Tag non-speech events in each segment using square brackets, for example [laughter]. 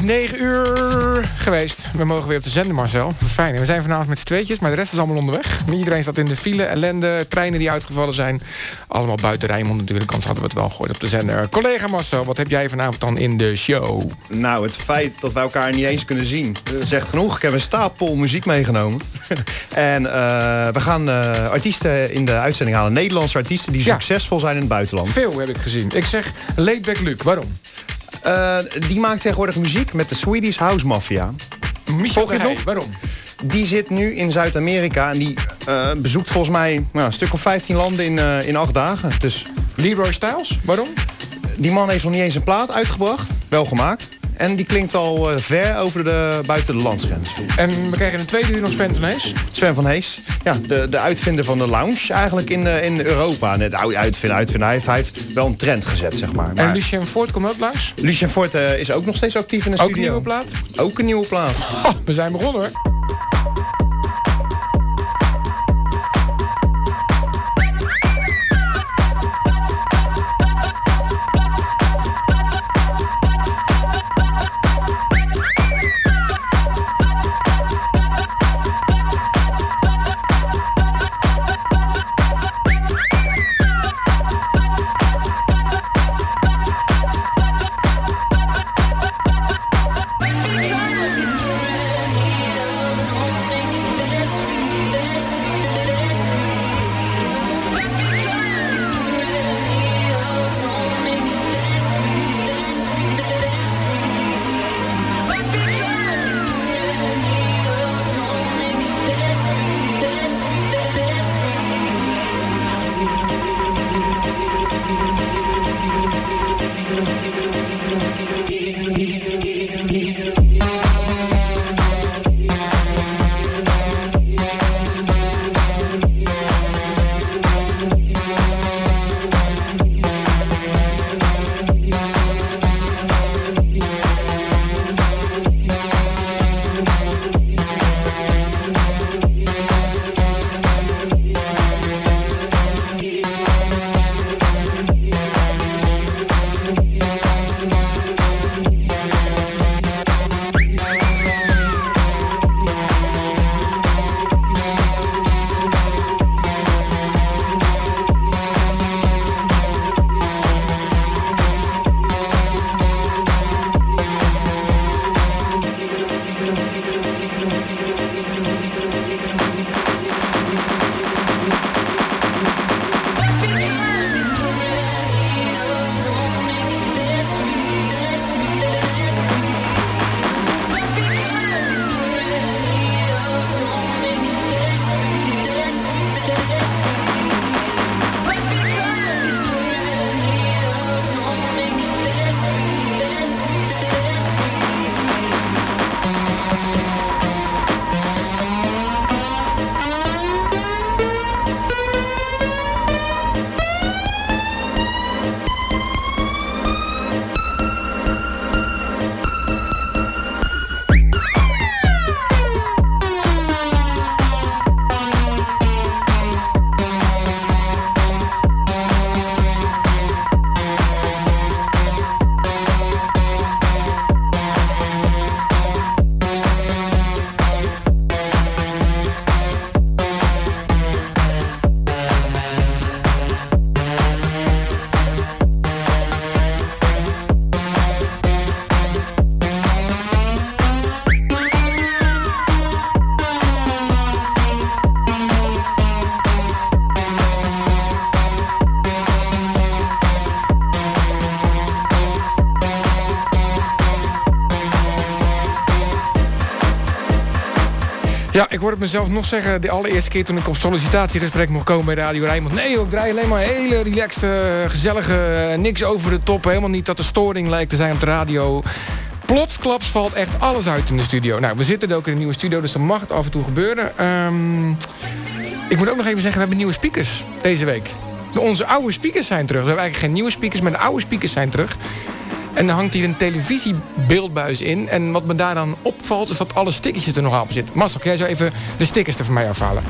is negen uur geweest. We mogen weer op de zender, Marcel. Fijn. We zijn vanavond met z'n tweetjes, maar de rest is allemaal onderweg. Iedereen staat in de file, ellende, treinen die uitgevallen zijn. Allemaal buiten Rijnmond natuurlijk, anders hadden we het wel gegooid op de zender. Collega Marcel, wat heb jij vanavond dan in de show? Nou, het feit dat wij elkaar niet eens kunnen zien, zegt genoeg. Ik heb een stapel muziek meegenomen. [laughs] en uh, we gaan uh, artiesten in de uitzending halen. Nederlandse artiesten die succesvol zijn in het buitenland. Veel heb ik gezien. Ik zeg Laidback Luke, waarom? Uh, die maakt tegenwoordig muziek met de Swedish House Mafia. Volg je nog? Waarom? Die zit nu in Zuid-Amerika en die uh, bezoekt volgens mij nou, een stuk of 15 landen in, uh, in acht dagen. Dus... Leroy Styles, waarom? Die man heeft nog niet eens een plaat uitgebracht. Wel gemaakt. En die klinkt al ver over de, buiten de landsgrens. En we krijgen een tweede uur nog Sven van Hees. Sven van Hees. Ja, de, de uitvinder van de lounge eigenlijk in, in Europa. Net uitvinder, uitvinder. Hij heeft, hij heeft wel een trend gezet, zeg maar. maar... En Lucien Fort komt ook langs? Lucien Fort uh, is ook nog steeds actief in de ook studio. Ook een nieuwe plaat? Ook een nieuwe plaat. Oh, we zijn begonnen hoor. Ja, ik hoorde het mezelf nog zeggen... de allereerste keer toen ik op sollicitatiegesprek mocht komen bij Radio Rijnmond. Nee, ik draai alleen maar hele relaxed, eh, gezellige... eh, niks over de top. Helemaal niet dat er storing lijkt te zijn op de radio. Plotsklaps valt echt alles uit in de studio. Nou, we zitten ook in een nieuwe studio, dus dan mag het af en toe gebeuren. Ehm, ik moet ook nog even zeggen, we hebben nieuwe speakers deze week. De- Onze oude speakers zijn terug. We hebben eigenlijk geen nieuwe speakers, maar de oude speakers zijn terug. En dan hangt hier een televisiebeeldbuis in. En wat me daar dan opvalt, is dat alle stickertjes er nog op zitten. Marcel, jij zou even de stickers er voor mij afhalen.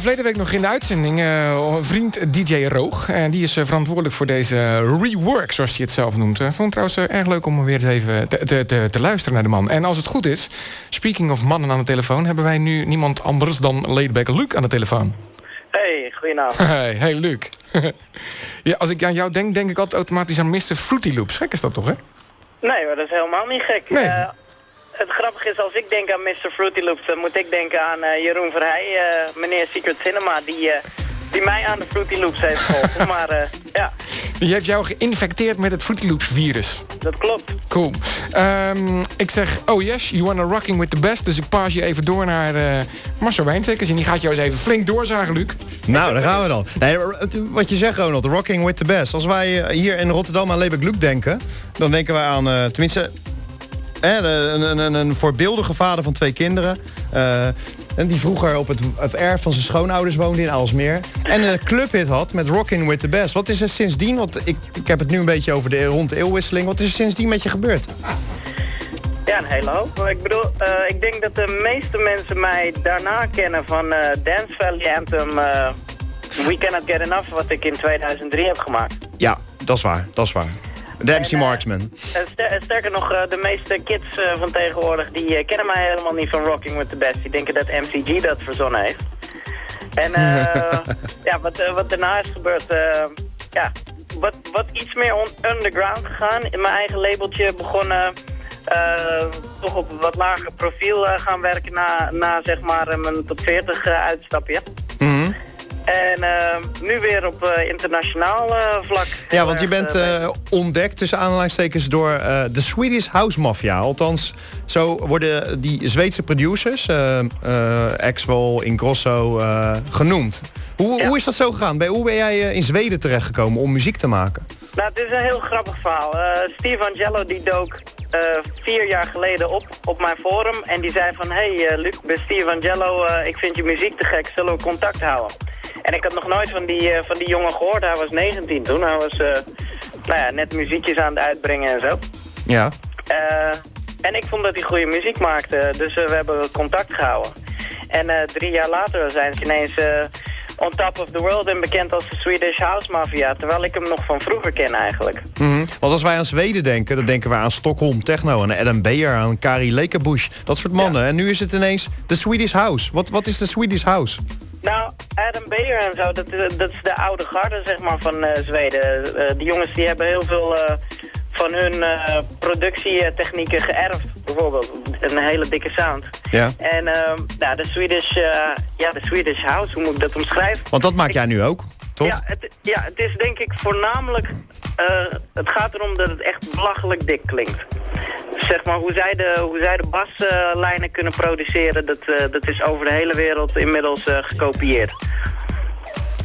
Verleden week nog in de uitzending. eh, een vriend DJ Roog. En die is eh, verantwoordelijk voor deze rework, zoals hij het zelf noemt. Vond het trouwens eh, erg leuk om weer eens even te, te, te, te luisteren naar de man. En als het goed is, speaking of mannen aan de telefoon... hebben wij nu niemand anders dan Laidback Luke aan de telefoon. Hey, goedenavond. [laughs] Hey, hey Luc. [laughs] ja, als ik aan jou denk, denk ik altijd automatisch aan Mr. Fruity Loops. Gek is dat toch, hè? Nee, maar dat is helemaal niet gek. Nee. Het grappige is, als ik denk aan Mr. Fruity Loops, dan moet ik denken aan eh, Jeroen Verheij, eh, meneer Secret Cinema, die, eh, die mij aan de Fruity Loops heeft geholpen. [laughs] maar eh, ja, Die heeft jou geïnfecteerd met het Fruity Loops virus. dat klopt. Cool. Ehm, ik zeg, oh yes, you wanna rocking with the best. Dus ik paas je even door naar eh Marcel Wijntekers. En die gaat jou eens even flink doorzagen, Luc. Nou, daar gaan we dan. Nee, wat je zegt, Ronald, rocking with the best. Als wij hier in Rotterdam aan Lebeck Luke denken... dan denken wij aan, eh, tenminste... Hè, een, een, een, voorbeeldige vader van twee kinderen. eh, en die vroeger op het, het erf van zijn schoonouders woonde in Aalsmeer. En een clubhit had met Rockin' with the Best. Wat is er sindsdien, want ik, ik heb het nu een beetje over de rond de eeuwwisseling. Wat is er sindsdien met je gebeurd? Ja, een hele hoop. Ik bedoel, eh, ik denk dat de meeste mensen mij daarna kennen van eh, Dance Valley Anthem eh, We Cannot Get Enough, wat ik in 2003 heb gemaakt. Ja, dat is waar, dat is waar. De MC En, eh, Marksman. Eh, ster- sterker nog, eh, de meeste kids eh, van tegenwoordig, die eh, kennen mij helemaal niet van Rocking with the Best. Die denken dat MCG dat verzonnen heeft. En eh, [laughs] ja, wat, eh, wat daarna is gebeurd, eh, ja, wat, wat iets meer on- underground gegaan. In mijn eigen labeltje begonnen eh, toch op een wat lager profiel eh, gaan werken na, na zeg maar eh, mijn top 40 eh, uitstapje. Mhm. En eh, nu weer op eh, internationaal eh, vlak. Ja, want je bent eh, ontdekt tussen aanhalingstekens door de Swedish House Mafia. Althans, zo worden die Zweedse producers, Axwell, Ingrosso, genoemd. Hoe, Ja. hoe is dat zo gegaan? Bij, hoe ben jij in Zweden terechtgekomen om muziek te maken? Nou, het is een heel grappig verhaal. Eh, Steve Angelo die dook eh, vier jaar geleden op op mijn forum en die zei van... Hey eh, Luc, ik ben Steve Angelo, ik vind je muziek te gek, zullen we contact houden? En ik had nog nooit van die, van die jongen gehoord, hij was 19 toen. Hij was nou ja, net muziekjes aan het uitbrengen en zo. Ja. En ik vond dat hij goede muziek maakte, dus we hebben contact gehouden. En drie jaar later zijn ze ineens on top of the world en bekend als de Swedish House Mafia, terwijl ik hem nog van vroeger ken eigenlijk. Mhm. Want als wij aan Zweden denken, dan denken we aan Stockholm Techno, aan Adam Beyer, aan Kari Lekebusch. Dat soort mannen. En nu is het ineens de Swedish House. Wat, wat is de Swedish House? Nou, Adam Beyer en zo, dat, dat is de oude garde zeg maar van eh, Zweden. Eh, die jongens die hebben heel veel eh, van hun eh, productietechnieken geërfd, bijvoorbeeld. Een hele dikke sound. Ja. En eh, nou, de Swedish, eh, ja, de Swedish House, hoe moet ik dat omschrijven? Want dat maak jij nu ook, toch? Ja het, ja, het is denk ik voornamelijk... eh, het gaat erom dat het echt belachelijk dik klinkt. Zeg maar, hoe zij de, hoe zij de baslijnen kunnen produceren... Dat, dat is over de hele wereld inmiddels gekopieerd.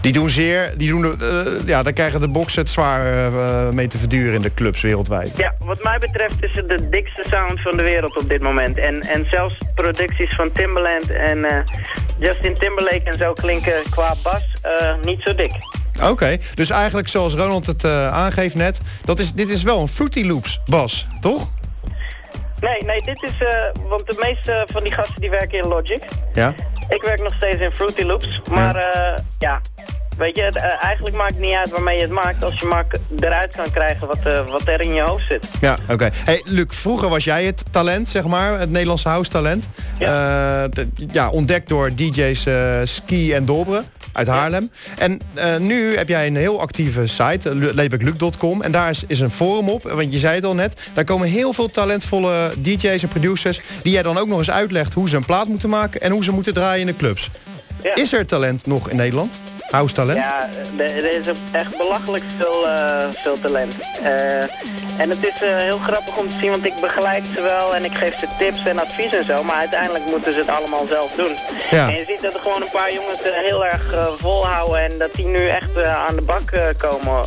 Die doen zeer, die doen, de- eh, ja, daar krijgen de boxen het zwaar eh, mee te verduren in de clubs wereldwijd. Ja, wat mij betreft is het de dikste sound van de wereld op dit moment. En, en zelfs producties van Timbaland en eh, Justin Timberlake en zo klinken qua bas eh, niet zo dik. Oké, dus eigenlijk zoals Ronald het eh, aangeeft net, dat is, dit is wel een Fruity Loops bas, toch? Nee, nee, dit is... eh, want de meeste van die gasten die werken in Logic. Ja. Ik werk nog steeds in Fruity Loops. Maar ja, ja weet je, eh, eigenlijk maakt het niet uit waarmee je het maakt... als je maar eruit kan krijgen wat, eh, wat er in je hoofd zit. Ja, oké. Hey, Luc, vroeger was jij het talent, zeg maar, het Nederlandse house talent. Ja, ja ontdekt door DJ's eh, Ski en Dobre uit Haarlem. En eh, nu heb jij een heel actieve site, eh, lebekluk.com. En daar is, is een forum op, want je zei het al net. Daar komen heel veel talentvolle DJ's en producers... die jij dan ook nog eens uitlegt hoe ze een plaat moeten maken... en hoe ze moeten draaien in de clubs. Ja. Is er talent nog in Nederland? House talent? Ja, er is echt belachelijk veel, eh, veel talent. Eh, en het is eh, heel grappig om te zien, want ik begeleid ze wel en ik geef ze tips en advies en zo. Maar uiteindelijk moeten ze het allemaal zelf doen. Ja. En je ziet dat er gewoon een paar jongens heel erg volhouden en dat die nu echt aan de bak komen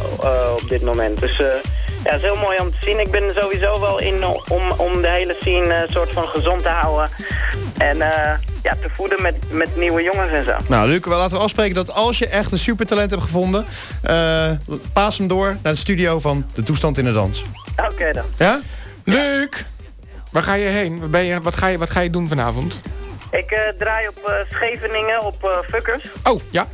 op dit moment. Dus ja, het is heel mooi om te zien. Ik ben sowieso wel in om, om de hele scene soort van gezond te houden. En ja, te voeden met, met nieuwe jongens en zo. Nou, Luc, we laten we afspreken dat als je echt een supertalent hebt gevonden... eh, paas hem door naar de studio van De Toestand in de Dans. Oké dan. Ja? Luc, waar ga je heen? Waar ben je, wat, ga je, wat ga je doen vanavond? Ik eh, draai op eh, Scheveningen op eh Fuckers. Oh, ja.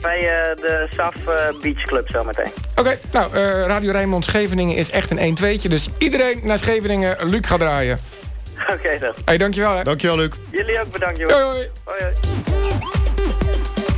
Bij eh, de SAF eh, Beach Club zometeen. Oké, nou, eh, Radio Rijnmond Scheveningen is echt een 1-2'tje. Dus iedereen naar Scheveningen, Luc gaat draaien. [laughs] Oké dan. hey, dankjewel hè. Dankjewel, Luc. Jullie ook bedankt jongens. Hoi, hoi. Hoi, hoi.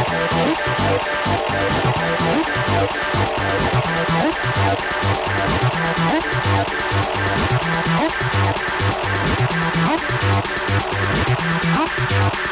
Up, up, up.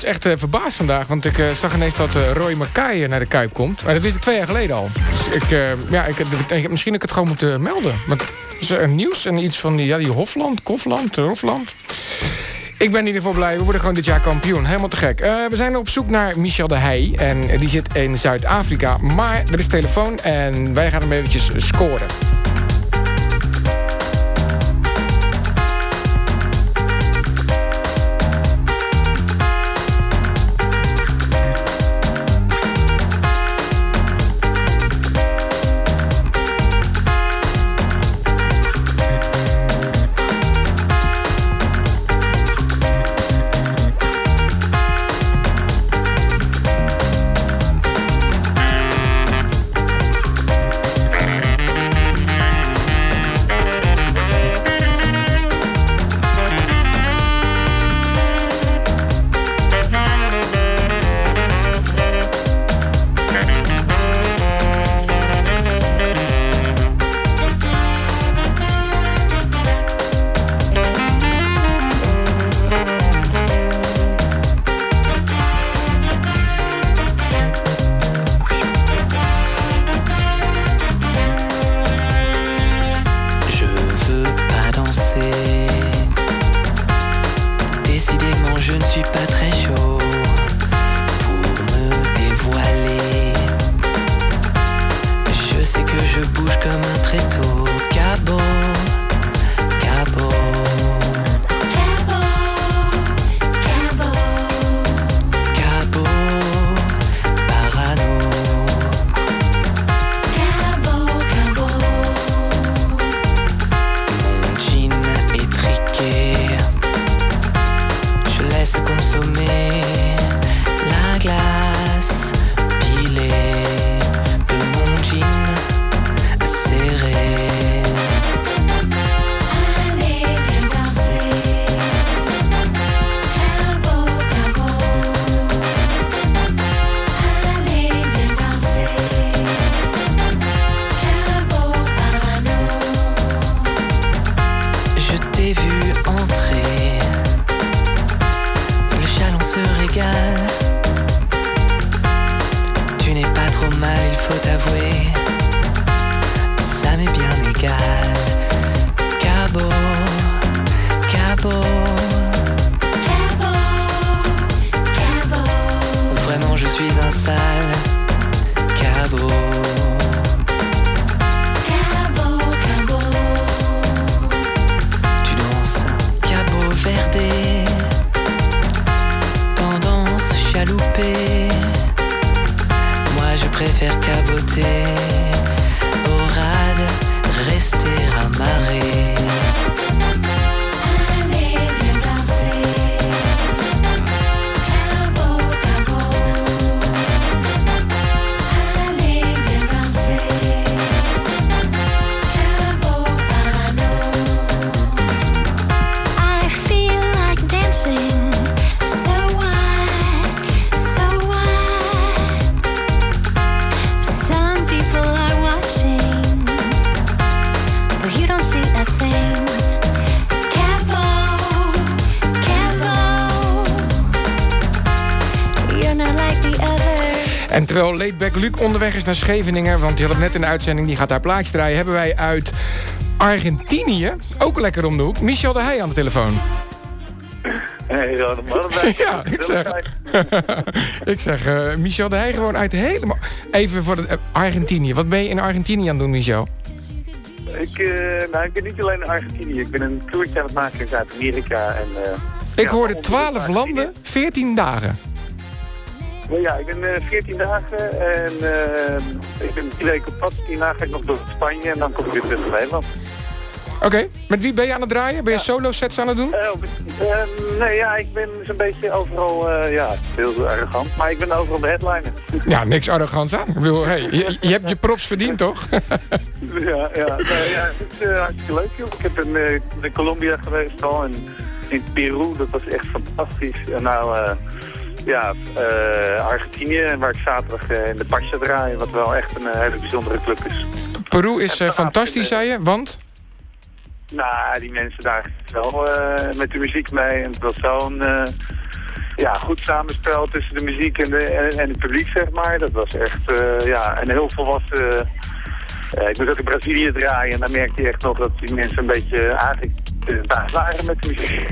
Was echt eh, verbaasd vandaag. Want ik eh, zag ineens dat eh, Roy Mackay naar de Kuip komt. Maar dat wist ik twee jaar geleden al. Dus ik, ja, ik, ik, misschien ik het gewoon moeten melden. Want is er nieuws en iets van die, ja, die Hofland, Kofland, Hofland. Ik ben in ieder geval blij. We worden gewoon dit jaar kampioen. Helemaal te gek. We zijn op zoek naar Michel de Heij. En die zit in Zuid-Afrika. Maar er is telefoon en wij gaan hem eventjes scoren. faire caboter. Luc onderweg is naar Scheveningen... want die had het net in de uitzending, die gaat daar plaatjes draaien... hebben wij uit Argentinië, ook lekker om de hoek... Michel de Heij aan de telefoon. Hey. [laughs] Ja, ik zeg, [laughs] ik zeg eh, Michel de Heij gewoon uit helemaal... Even voor de, eh, Argentinië. Wat ben je in Argentinië aan het doen, Michel? Ik, eh, nou, ik ben niet alleen in Argentinië. Ik ben een toertje aan het maken in Zuid-Amerika. En, Ik ja, hoorde onder 12 Argentinië. landen, 14 dagen. Maar ja, ik ben eh, 14 dagen en eh, ik ben drie weken op pad. Hierna ga ik nog door Spanje en dan kom ik weer terug naar Nederland. Oké, met wie ben je aan het draaien? Ben je solo sets aan het doen? Eh, op- eh, nee, ja, ik ben zo'n beetje overal, eh, ja, heel arrogant, maar ik ben overal de headliner. [laughs] Ja, niks arrogants aan. Ik bedoel, hey, je, je hebt je props verdiend, toch? [laughs] Ja, ja, nee, ja het is eh, hartstikke leuk joh. Ik heb in, eh, in Colombia geweest al en in Peru, dat was echt fantastisch. En nou, eh, ja, eh, Argentinië, waar ik zaterdag eh, in de Pasha draai, wat wel echt een eh, hele bijzondere club is. Peru is fantastisch, zei je, want... Nou, die mensen daar wel met de muziek mee. En het was zo'n ja, goed samenspel tussen de muziek en, de, en, en het publiek, zeg maar. Dat was echt, ja, een heel volwassen... eh, ik moet ook in Brazilië draaien en dan merkte je echt nog dat die mensen een beetje eigenlijk daar waren met de muziek.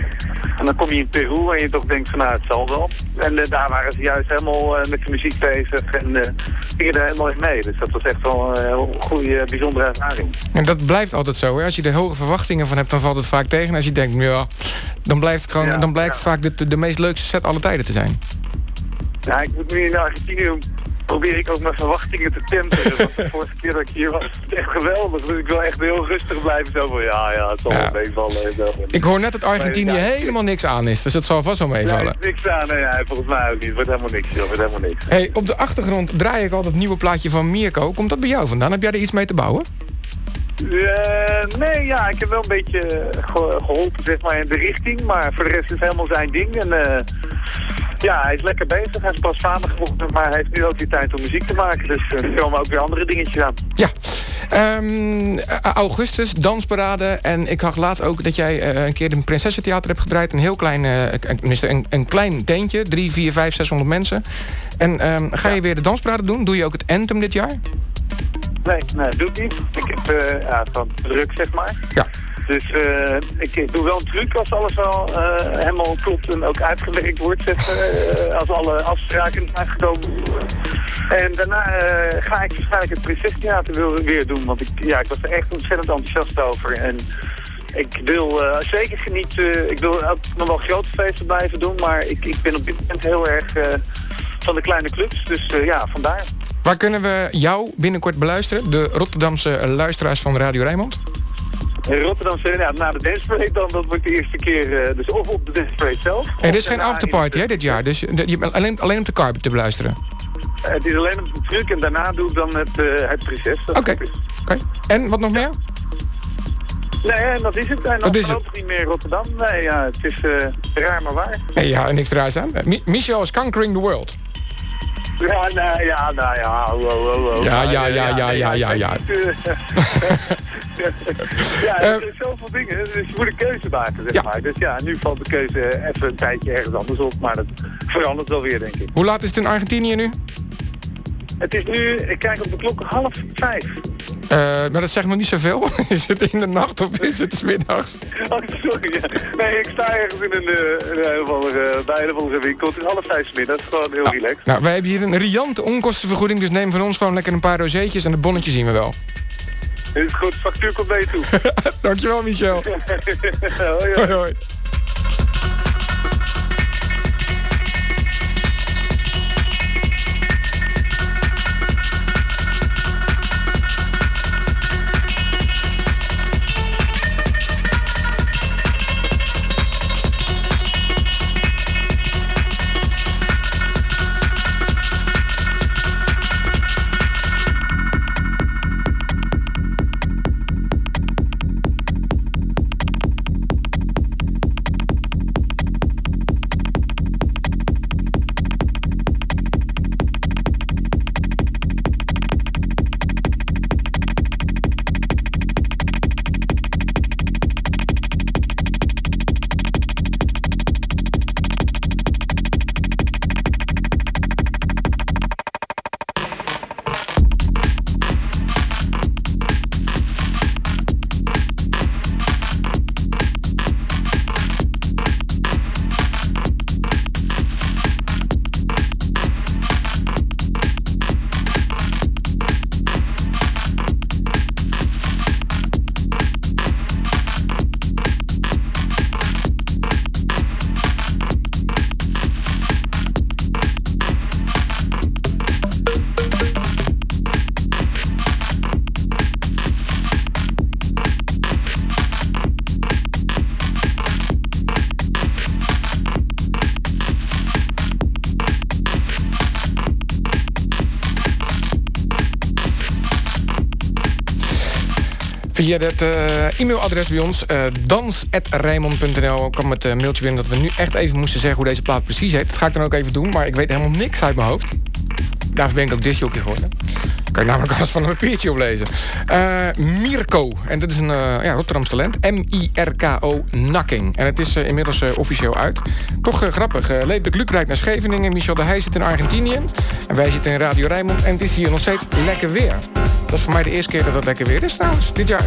En dan kom je in Peru en je toch denkt van nou, het zal wel. En eh, daar waren ze juist helemaal eh, met de muziek bezig en eh gingen er helemaal in mee. Dus dat was echt wel een goede, bijzondere ervaring. En dat blijft altijd zo. Hè? Als je er hoge verwachtingen van hebt, dan valt het vaak tegen. En als je denkt, ja, dan blijft het gewoon, Ja, dan blijkt ja. vaak de, de meest leukste set alle tijden te zijn. Ja, ik moet nu in Argentinië probeer ik ook mijn verwachtingen te temperen. Want de [laughs] vorige keer dat ik hier was, was het echt geweldig. Dus ik wil echt heel rustig blijven. Zo van, ja, ja, het zal Ja. wel meevallen. Ik hoor net dat Argentinië Ja, helemaal niks aan is. Dus dat zal vast wel Nee, meevallen. niks aan. Nee, ja, volgens mij ook niet. Het wordt helemaal niks, joh. Het wordt helemaal niks. Hey, op de achtergrond draai ik al dat nieuwe plaatje van Mirko. Komt dat bij jou vandaan? Heb jij er iets mee te bouwen? Eh, nee, ja, ik heb wel een beetje ge- geholpen zeg maar, in de richting. Maar voor de rest is het helemaal zijn ding. En eh, ja, hij is lekker bezig. Hij is pas vader geworden. Maar hij heeft nu ook die tijd om muziek te maken. Dus eh, er komen ook weer andere dingetjes aan. Ja. Ehm, augustus, dansparade. En ik zag laatst ook dat jij eh, een keer in Prinsessentheater hebt gedraaid. Een heel klein, eh, een- een, een klein tentje. Drie, vier, vijf, 600 mensen. En ehm, ga je weer de dansparade doen? Doe je ook het Anthem dit jaar? Nee, nee, doe ik niet. Ik heb uh, ja, van druk, zeg maar. Ja. Dus eh, ik, doe wel een truc als alles wel eh, helemaal klopt en ook uitgewerkt wordt, eh, als alle afspraken zijn gekomen. En daarna ga ik waarschijnlijk het Prinsestheater weer doen, want ik, ja, ik was er echt ontzettend enthousiast over. En ik wil zeker genieten, ik wil ook nog wel grote feesten blijven doen, maar ik, ik ben op dit moment heel erg van de kleine clubs, dus ja, vandaar. Waar kunnen we jou binnenkort beluisteren? De Rotterdamse luisteraars van Radio Rijnmond? In Rotterdam ja, na de Dance Parade dan, dat wordt de eerste keer, eh, dus of op de Dance Parade zelf. Er is geen afterparty hè, dit jaar. Dus je alleen, alleen op de carpet te beluisteren. Het is alleen op de truc en daarna doe ik dan het, eh, het prinses. dat Oké. En wat nog meer? Nee, dat is het. En Dat is het. niet meer Rotterdam. Nee, ja, het is eh, raar maar waar. Nee, ja, niks eruit aan. Mi- Michel is conquering the world. Ja, nou ja, nou ja. Ja, ja, ja, ja, ja, ja, ja. eh, [laughs] ja, Eh, er zijn zoveel dingen, dus je moet een keuze maken, zeg Ja. maar. Dus ja, nu valt de keuze even een tijdje ergens anders op, maar dat verandert wel weer, denk ik. Hoe laat is het in Argentinië nu? Het is nu, ik kijk op de klok, half vijf. Eh, maar dat zegt nog niet zoveel. [laughs] is het in de nacht of is het 's middags? [laughs] Oh, sorry. Ja. Nee, ik sta ergens in een, andere, bij een winkel. Het is half vijf 's middags, gewoon heel relaxed. Nou, wij hebben hier een riante onkostenvergoeding, dus neem van ons gewoon lekker een paar rozeetjes en het bonnetje zien we wel. Is goed, factuur komt mee toe. [laughs] Dankjewel, Michel. Hoi, hoi. Hoi, hoi. Via het eh, e-mailadres bij ons, uh, dans.rijmond.nl, kwam het eh, mailtje binnen dat we nu echt even moesten zeggen hoe deze plaat precies heet. Dat ga ik dan ook even doen, maar ik weet helemaal niks uit mijn hoofd. Daarvoor ben ik ook disjockey geworden. Kan je namelijk alles van een papiertje oplezen. Eh, Mirko, en dit is een eh, ja, Rotterdams talent. M-I-R-K-O Nakking. En het is eh, inmiddels eh, officieel uit. Toch eh, grappig. Uh, Leedbeek Luc rijdt naar Scheveningen. Michel de Heij zit in Argentinië. En wij zitten in Radio Rijnmond. En het is hier nog steeds lekker weer. Dat is voor mij de eerste keer dat het lekker weer is trouwens, dit jaar.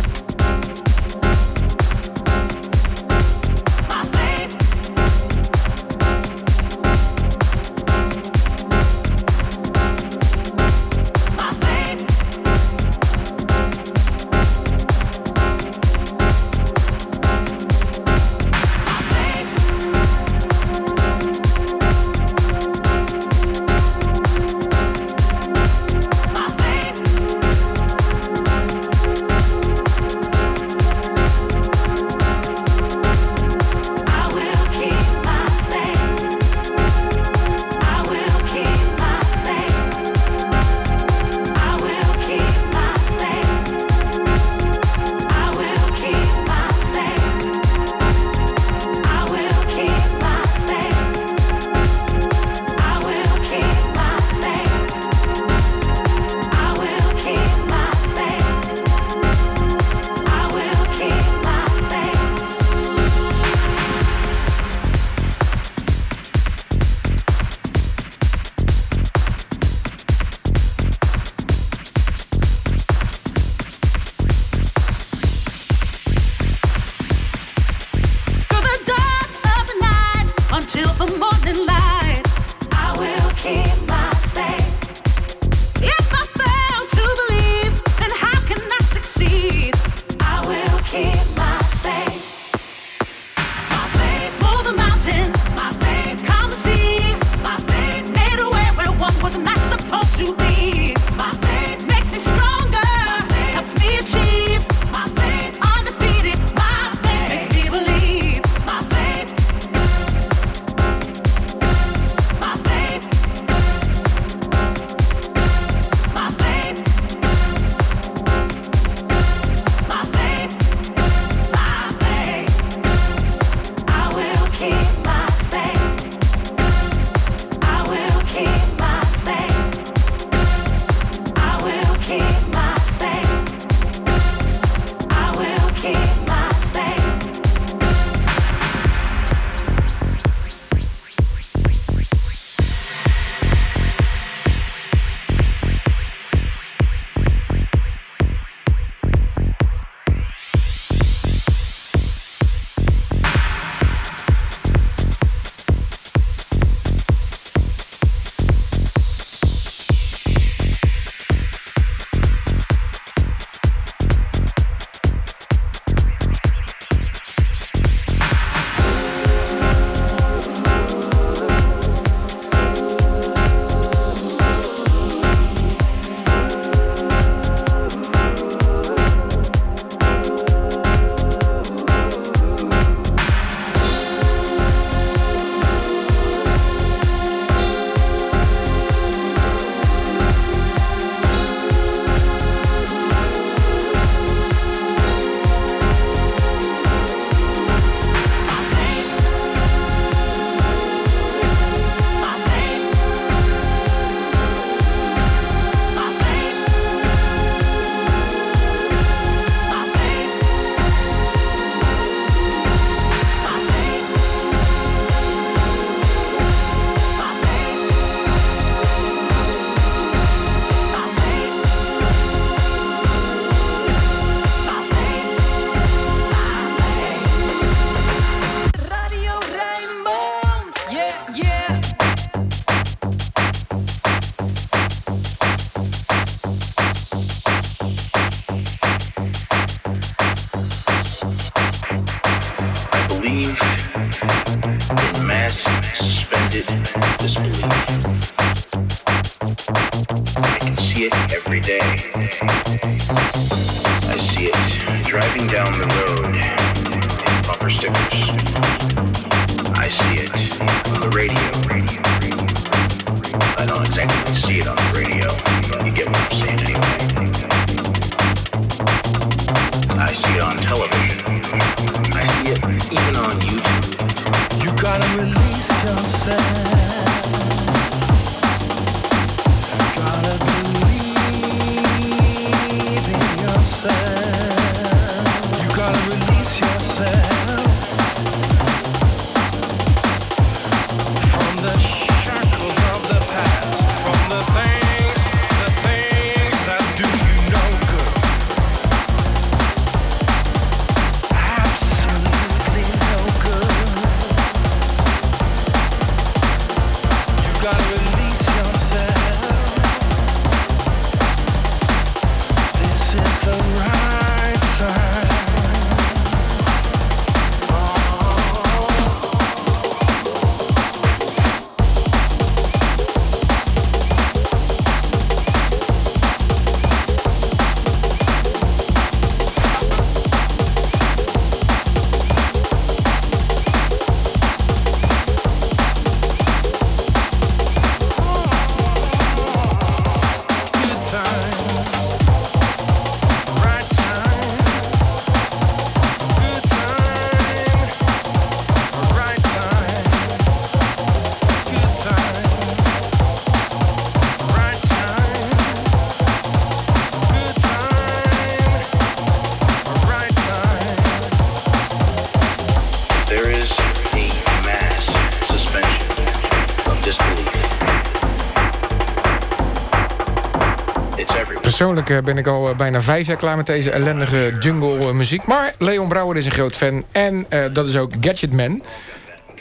Eh, ben ik al eh, bijna vijf jaar klaar met deze ellendige jungle eh, muziek. Maar Leon Brouwer is een groot fan. En dat is ook Gadgetman.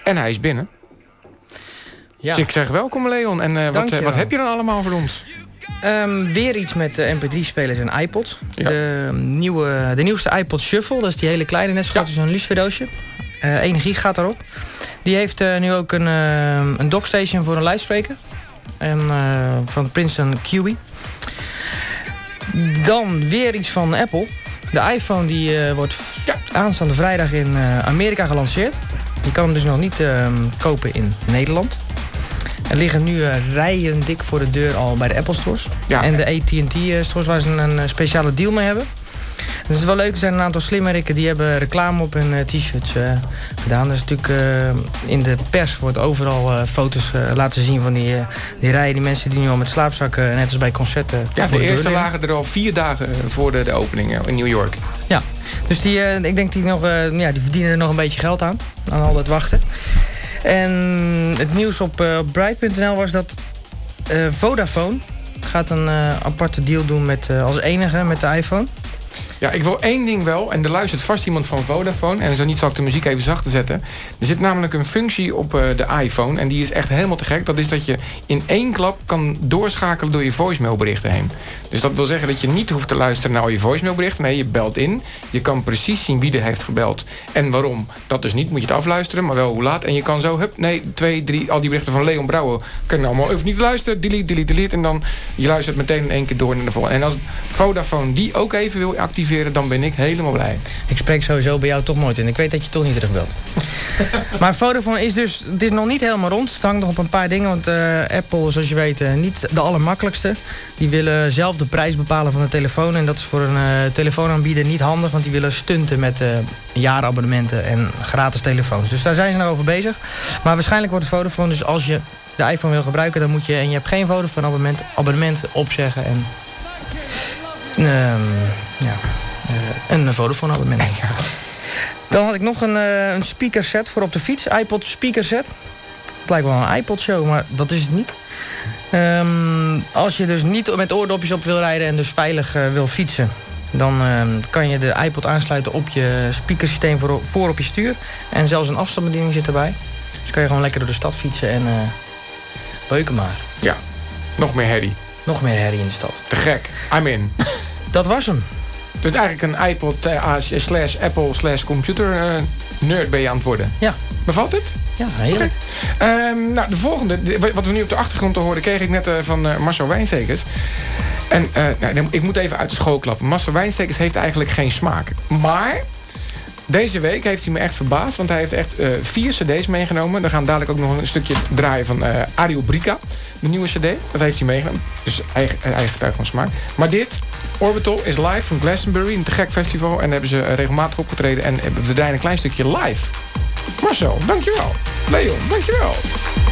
En hij is binnen. Ja. Dus ik zeg welkom Leon. En wat, wat heb je dan allemaal voor ons? Ehm, weer iets met eh, mp3-spelers en iPods. Ja. De, nieuwe, de nieuwste iPod Shuffle, dat is die hele kleine, net zo groot als een luciferdoosje. Eh 1 gig gaat erop. Die heeft nu ook een, eh, een dockstation voor een luidspreker. En, van Princeton QB. Dan weer iets van Apple. De iPhone die eh, wordt Ja. aanstaande vrijdag in eh, Amerika gelanceerd. Die kan hem dus nog niet ehm, kopen in Nederland. Er liggen nu eh, rijen dik voor de deur al bij de Apple stores. Ja. En de AT&T stores waar ze een, een speciale deal mee hebben. Het is wel leuk, er zijn een aantal slimmerikken die hebben reclame op hun eh, t-shirts eh, gedaan. Dat is natuurlijk eh, in de pers wordt overal foto's laten zien van die, die rijen. Die mensen die nu al met slaapzakken, net als bij concerten. Ja, de deur eerste lagen er al vier dagen voor de, de opening in New York. Ja, dus die, ik denk die, nog, ja, die verdienen er nog een beetje geld aan. Aan al dat wachten. En het nieuws op, op Bright.nl was dat Vodafone gaat een aparte deal doen met, als enige met de iPhone. Ja, ik wil één ding wel. En er luistert vast iemand van Vodafone. En zo niet zal ik de muziek even zachter zetten. Er zit namelijk een functie op eh, de iPhone. En die is echt helemaal te gek. Dat is dat je in één klap kan doorschakelen door je voicemailberichten heen. Dus dat wil zeggen dat je niet hoeft te luisteren naar al je voicemailberichten. Nee, je belt in. Je kan precies zien wie er heeft gebeld. En waarom. Dat dus niet. Moet je het afluisteren. Maar wel hoe laat. En je kan zo, hup, nee, twee, drie, al die berichten van Leon Brouwer. Kunnen allemaal even niet luisteren. Delete, delete, delete. En dan je luistert meteen in één keer door naar de volgende. En als Vodafone die ook even wil activeren, dan ben ik helemaal blij. Ik spreek sowieso bij jou toch nooit in. Ik weet dat je toch niet terugbelt. [laughs] maar Vodafone is dus, het is nog niet helemaal rond. Het hangt nog op een paar dingen. Want eh, Apple, zoals je weet, eh, niet de allermakkelijkste. Die willen zelf de prijs bepalen van de telefoon. En dat is voor een eh, telefoonaanbieder niet handig. Want die willen stunten met eh jaarabonnementen en gratis telefoons. Dus daar zijn ze nou over bezig. Maar waarschijnlijk wordt het Vodafone. Dus als je de iPhone wil gebruiken, dan moet je... en je hebt geen Vodafone abonnement, abonnement opzeggen. En ehm, ja, eh, een Vodafone abonnement. Dan had ik nog een, eh, een speaker set voor op de fiets. iPod speaker set. Het lijkt wel een iPod show, maar dat is het niet. Ehm, als je dus niet met oordopjes op wil rijden en dus veilig eh, wil fietsen... dan ehm, kan je de iPod aansluiten op je speakersysteem voor, voor op je stuur. En zelfs een afstandsbediening zit erbij. Dus kan je gewoon lekker door de stad fietsen en eh beuken maar. Ja, nog meer herrie. Nog meer herrie in de stad. Te gek. I'm in. [laughs] Dat was hem. Dus eigenlijk een iPod eh, slash Apple slash computer nerd ben je aan het worden. Ja. Bevalt het? Ja, heerlijk. Ehm, nou, de volgende, de- wat we nu op de achtergrond te horen, kreeg ik net eh, van eh, Marcel Wijnstekers. En eh, nou, ik moet even uit de school klappen. Master Wijnstekers heeft eigenlijk geen smaak. Maar deze week heeft hij me echt verbaasd. Want hij heeft echt vier cd's meegenomen. Dan gaan we dadelijk ook nog een stukje draaien van eh Ario Brica. De nieuwe cd. Dat heeft hij meegenomen. Dus eigen, eigen getuige van smaak. Maar dit, Orbital, is live van Glastonbury. Een te gek festival. En daar hebben ze regelmatig opgetreden. En hebben ze draaien een klein stukje live. Marcel, dankjewel. Leon, dankjewel.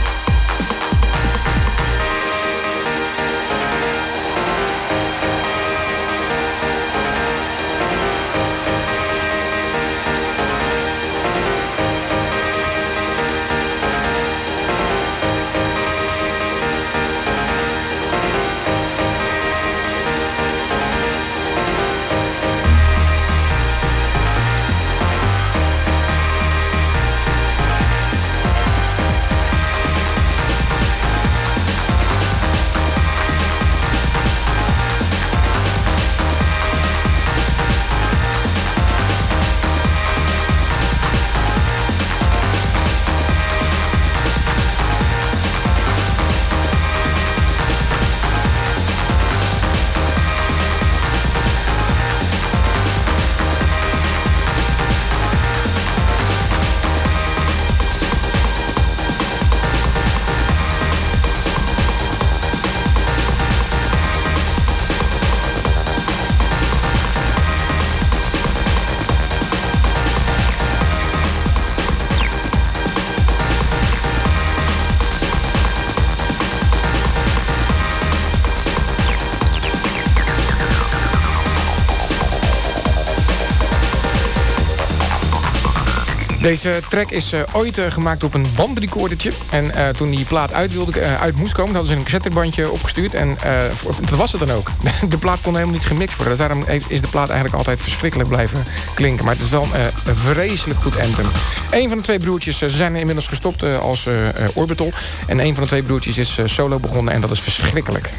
Deze track is eh, ooit eh, gemaakt op een bandrecordertje. En eh, toen die plaat uit, wilde, uit moest komen, hadden ze een cassettebandje opgestuurd. En dat was het dan ook. [laughs] De plaat kon helemaal niet gemixt worden. Dus daarom is de plaat eigenlijk altijd verschrikkelijk blijven klinken. Maar het is wel een vreselijk goed anthem. Een van de twee broertjes, ze zijn inmiddels gestopt als Orbital. En een van de twee broertjes is solo begonnen en dat is verschrikkelijk.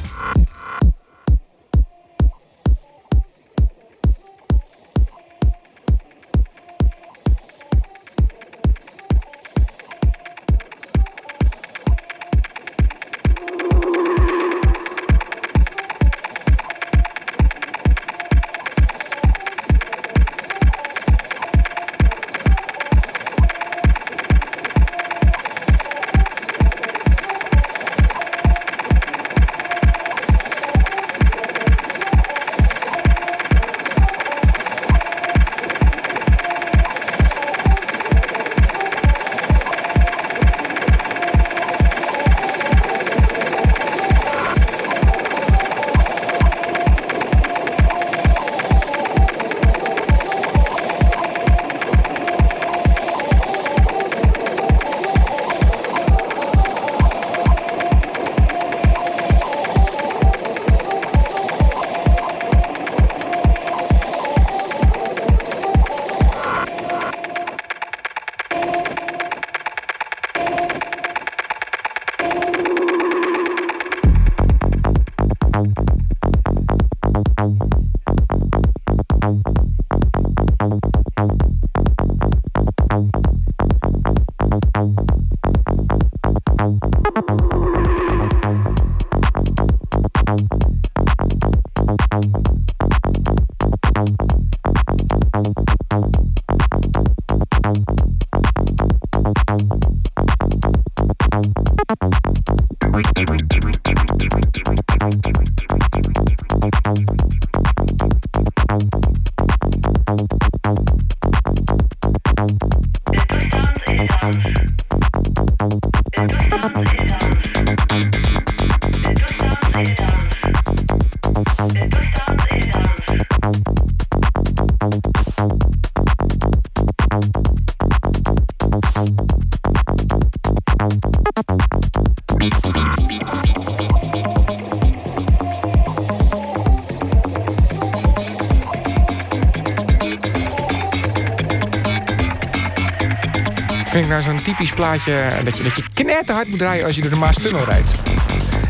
Zo'n typisch plaatje... dat je, dat je knetterhard moet draaien als je door de Maastunnel rijdt.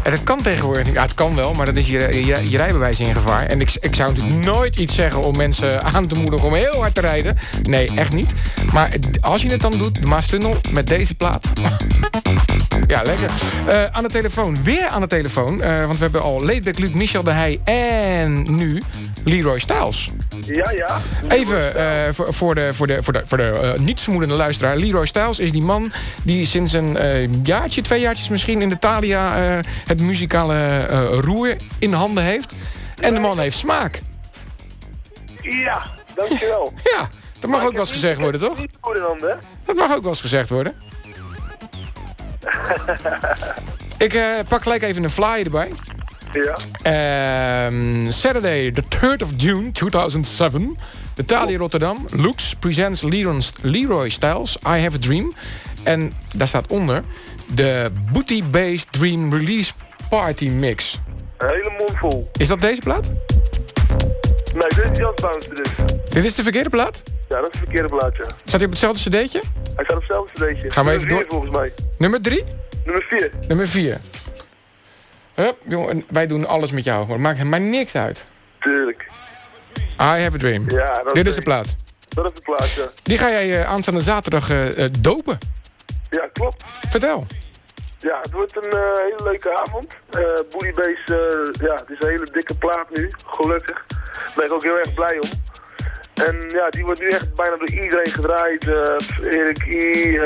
En dat kan tegenwoordig. Ja, het kan wel, maar dan is je, je, je rijbewijs in gevaar. En ik, ik zou natuurlijk nooit iets zeggen om mensen [laughs] aan te moedigen om heel hard te rijden. Nee, echt niet. Maar als je het dan doet, de Maastunnel met deze plaat... Ja, lekker. Eh, aan de telefoon, weer aan de telefoon. eh, want we hebben al Leedbeck, Luc, Michel de Heij en nu Leroy Styles. Ja, ja. Even eh, voor, voor de, voor de, voor de, voor de nietsvermoedende luisteraar. Leroy Styles is die man die sinds een jaartje, twee jaartjes misschien... in de Thalia het muzikale roer in handen heeft. En de man heeft smaak. Ja, dankjewel. [laughs] Ja, dat mag ook wel eens gezegd worden, toch? Dat mag ook wel eens gezegd worden. [laughs] Ik eh, pak gelijk even een flyer erbij. Ja. Ehm, Saturday, the 3rd of June 2007. De Thalia Rotterdam. Lux presents Leroy, Leroy Styles, I Have a Dream. En daar staat onder de Booty-Based Dream Release Party Mix. Een hele mond vol. Is dat deze plaat? Nee, dit is Jas Bounce. Dit is de verkeerde plaat? Ja, dat is het verkeerde plaatje. Staat hij op hetzelfde cd'tje? Hij staat op hetzelfde cd'tje. Gaan we even vier, volgens mij. Nummer 3? Nummer 4. Nummer 4. Hup, jongen, wij doen alles met jou. Maar het maakt maar niks uit. Tuurlijk. I have a dream. Ja, dat Dit is de plaat. Dat is de plaatje. Die ga jij eh, aanstaande zaterdag eh, eh, dopen. Ja, klopt. Vertel. Ja, het wordt een hele leuke avond. Eh Booty Base, ja, het is een hele dikke plaat nu, gelukkig. Daar ben ik ook heel erg blij om. En ja, die wordt nu echt bijna door iedereen gedraaid. Eh Erik E, uh,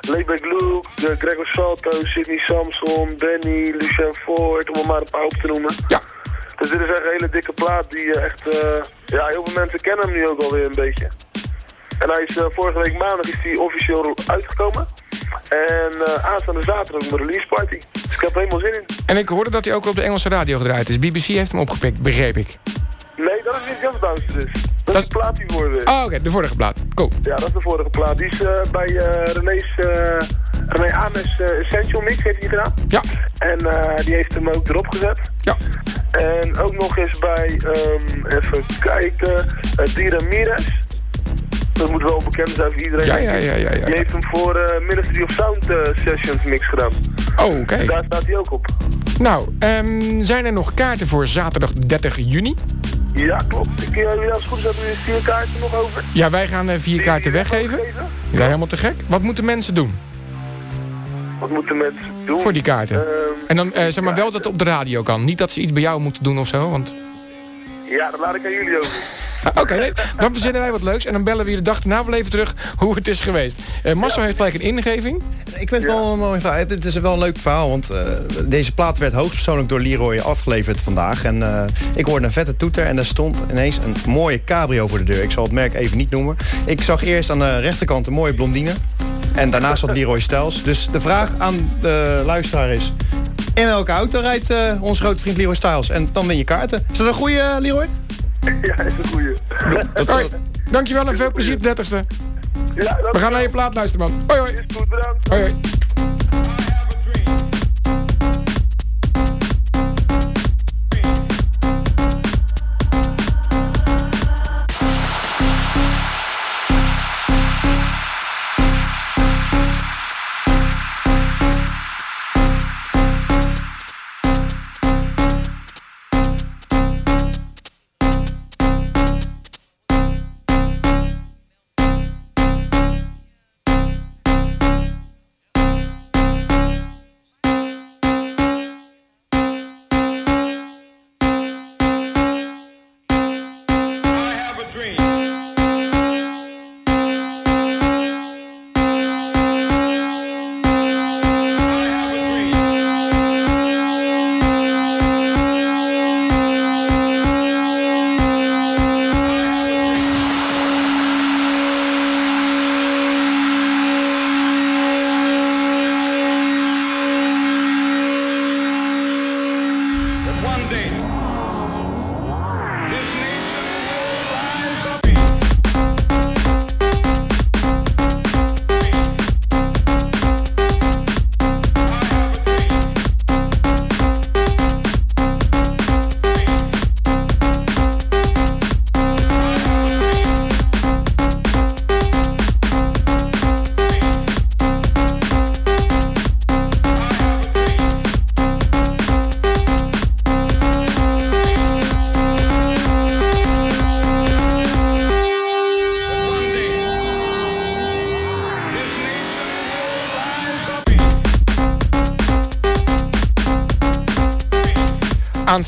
Leebeck Luke, eh, Gregor Salto, Sidney Samson, Benny, Lucien Ford, om er maar een paar op te noemen. Ja. Dus dit is echt een hele dikke plaat die eh, echt, eh, ja, heel veel mensen kennen hem nu ook alweer een beetje. En hij is eh, vorige week maandag is hij officieel uitgekomen. En eh, aanstaande zaterdag een release party. Dus ik heb er helemaal zin in. En ik hoorde dat hij ook op de Engelse radio gedraaid is. BBC heeft hem opgepikt, begreep ik. Nee, dat is niet Jas Bounce dus. Dat, is de plaat die voor weer. Oh, oké, de vorige plaat. Cool. Ja, dat is de vorige plaat. Die is eh, bij eh René's, eh René Ames Essential Mix heeft hij gedaan. Ja. En die heeft hem ook erop gezet. Ja. En ook nog eens bij, ehm, even kijken, uh, Dira Mires. Dat moet wel bekend zijn voor iedereen. Ja, ja, ja, ja, ja. Die heeft hem voor eh, Ministry of Sound Sessions mix gedaan. Oh, oké. Daar staat hij ook op. Nou, ehm, zijn er nog kaarten voor zaterdag 30 juni? Ja, klopt. Ik, uh, ja, als het goed is hebben we vier kaarten nog over. Ja, wij gaan eh, vier kaarten weggeven? Ja, helemaal te gek. Wat moeten mensen doen Wat moeten mensen doen? voor die kaarten? Ehm, En dan eh, zeg maar wel dat het op de radio kan. Niet dat ze iets bij jou moeten doen of zo. Want... ja, dat laat ik aan jullie over. [laughs] Oké, nee, dan verzinnen wij wat leuks. En dan bellen we je de dag daarna wel even terug hoe het is geweest. Eh Marcel heeft gelijk een ingeving. Ik vind het wel een mooi verhaal. Het is wel een leuk verhaal, want eh, deze plaat werd hoogstpersoonlijk door Leroy afgeleverd vandaag. En eh, ik hoorde een vette toeter en er stond ineens een mooie cabrio voor de deur. Ik zal het merk even niet noemen. Ik zag eerst aan de rechterkant een mooie blondine. En daarnaast zat Leroy Stels. Dus de vraag aan de luisteraar is... In welke auto rijdt eh, onze grote vriend Leroy Styles? En dan win je kaarten. Is dat een goede, eh, Leroy? [laughs] ja, is een goeie. Hoi, dankjewel en veel plezier op de 30ste. Ja, We gaan naar je plaat luisteren, man. Hoi, hoi. is goed, bedankt. hoi, hoi.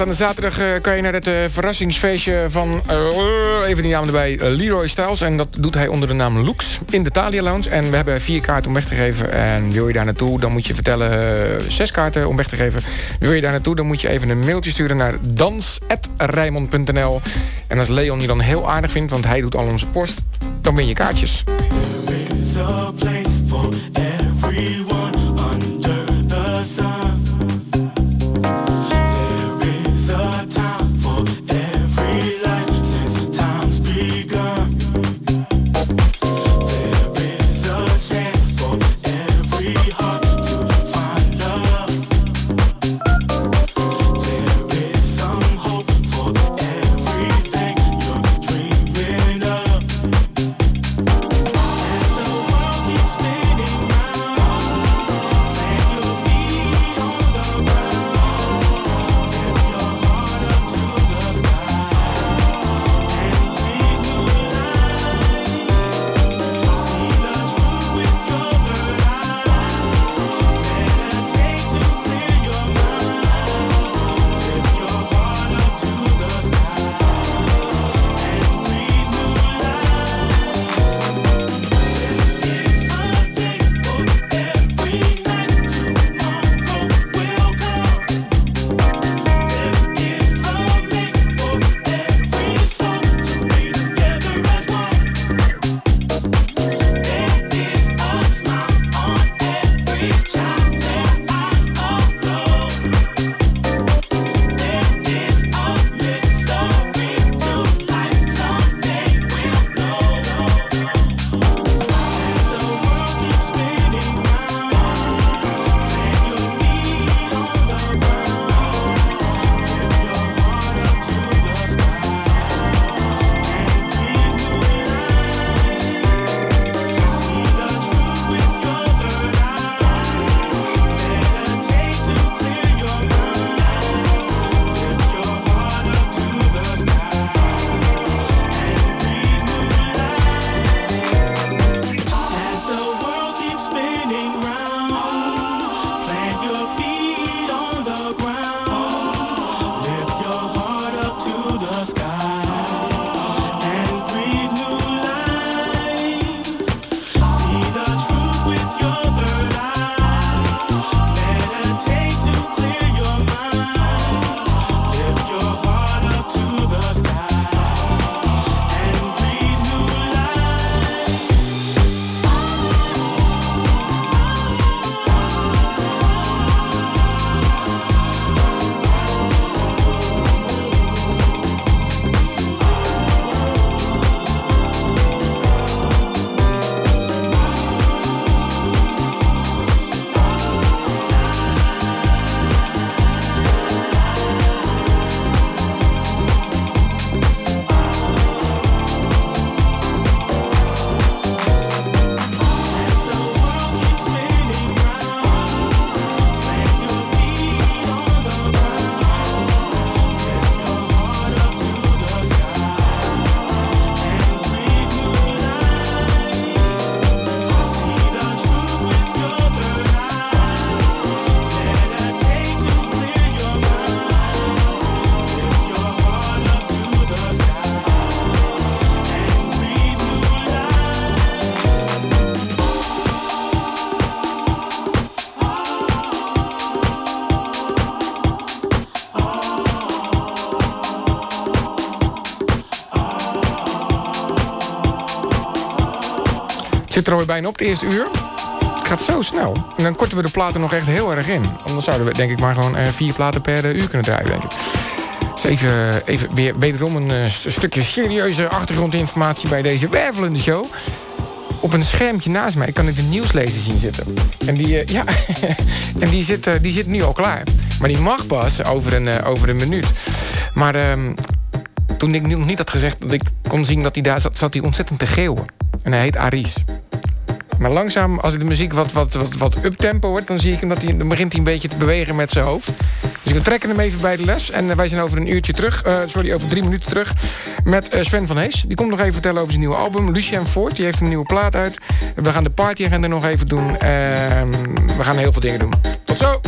Aanstaande zaterdag eh, kan je naar het eh, verrassingsfeestje van... eh, even die naam erbij, Leroy Styles. En dat doet hij onder de naam Lux in de Thalia Lounge. En we hebben vier kaarten om weg te geven. En wil je daar naartoe, dan moet je vertellen... zes kaarten om weg te geven. Wil je daar naartoe, dan moet je even een mailtje sturen naar dans.rijmond.nl. En als Leon je dan heel aardig vindt, want hij doet al onze post... dan win je kaartjes. Zit er bijna op, het eerste uur. Het gaat zo snel. En dan korten we de platen nog echt heel erg in. Anders zouden we denk ik maar gewoon eh, vier platen per eh, uur kunnen draaien, denk ik. Dus even, even weer wederom een eh, st- stukje serieuze achtergrondinformatie bij deze wervelende show. Op een schermpje naast mij kan ik de nieuwslezer zien zitten. En die, ja, [laughs] en die, zit, die zit nu al klaar. Maar die mag pas over een, over een minuut. Maar ehm, toen ik nog niet had gezegd dat ik kon zien dat hij daar zat, zat hij ontzettend te geeuwen. En hij heet Aries. Maar langzaam, als de muziek wat, wat, wat, wat uptempo wordt... dan zie ik hem dat hij, begint hij een beetje te bewegen met zijn hoofd. Dus ik trekken hem even bij de les. En eh, wij zijn over een uurtje terug, eh, sorry, over drie minuten terug... met eh, Sven van Hees. Die komt nog even vertellen over zijn nieuwe album. Lucien Voort, die heeft een nieuwe plaat uit. We gaan de partyagenda nog even doen. Ehm, we gaan heel veel dingen doen. Tot zo!